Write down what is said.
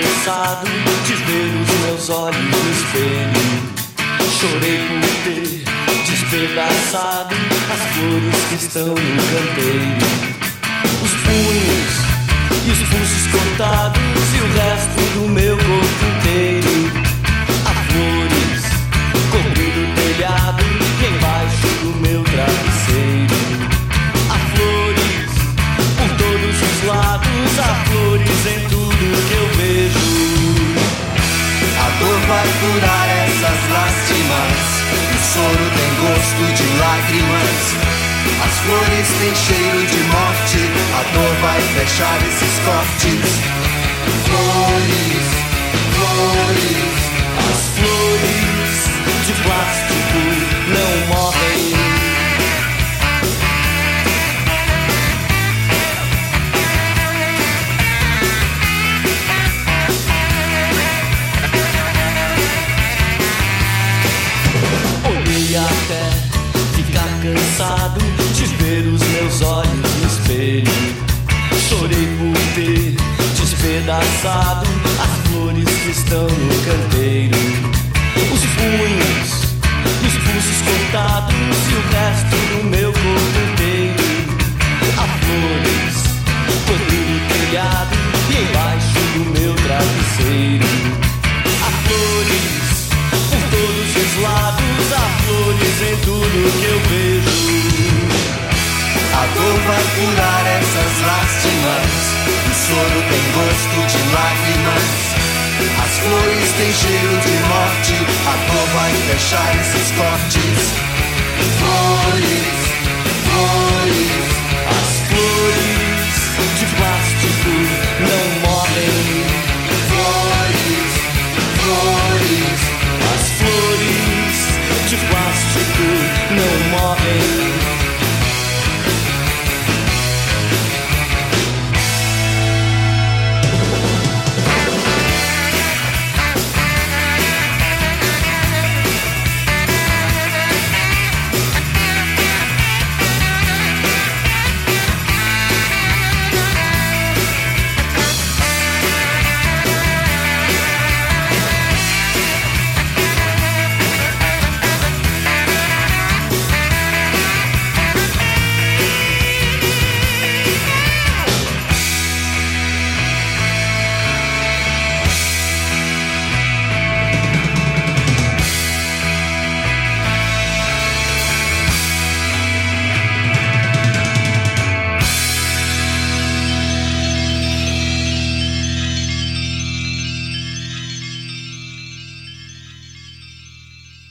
cansado de ver os meus olhos no espelho. Chorei por ter despedaçado as flores que estão no canteiro. Os punhos e os pulsos cortados e o resto do meu corpo inteiro. Há flores cobrindo o telhado e embaixo do meu travesseiro. Há flores por todos os lados, há flores em tudo vai curar essas lástimas. O soro tem gosto de lágrimas. As flores têm cheiro de morte. A dor vai fechar esses cortes. Flores. Cansado de ver os meus olhos no espelho. Chorei por ter despedaçado as flores que estão no canteiro. Os punhos os pulsos cortados e o resto do meu corpo inteiro. Há flores cobrindo o telhado e embaixo do meu travesseiro. Dor vai curar essas lástimas. O soro tem gosto de lágrimas. As flores têm cheiro de morte. A dor vai fechar esses cortes. Flores, flores.